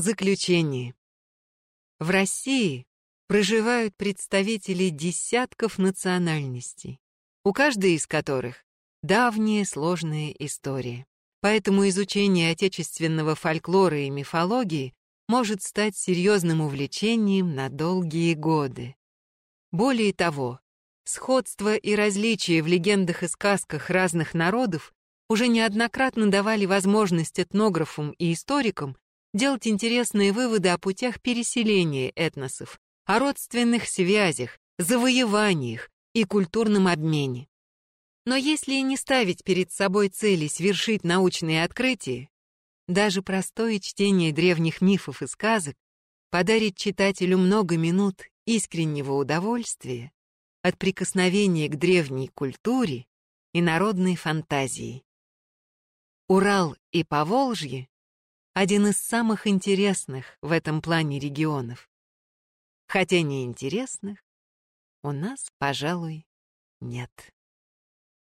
Заключение. В России проживают представители десятков национальностей, у каждой из которых давняя сложная история. Поэтому изучение отечественного фольклора и мифологии может стать серьезным увлечением на долгие годы. Более того, сходство и различия в легендах и сказках разных народов уже неоднократно давали возможность этнографам и историкам делать интересные выводы о путях переселения этносов, о родственных связях, завоеваниях и культурном обмене. Но если не ставить перед собой цели свершить научные открытия, даже простое чтение древних мифов и сказок подарит читателю много минут искреннего удовольствия от прикосновения к древней культуре и народной фантазии. Урал и Поволжье — один из самых интересных в этом плане регионов. Хотя неинтересных у нас, пожалуй, нет.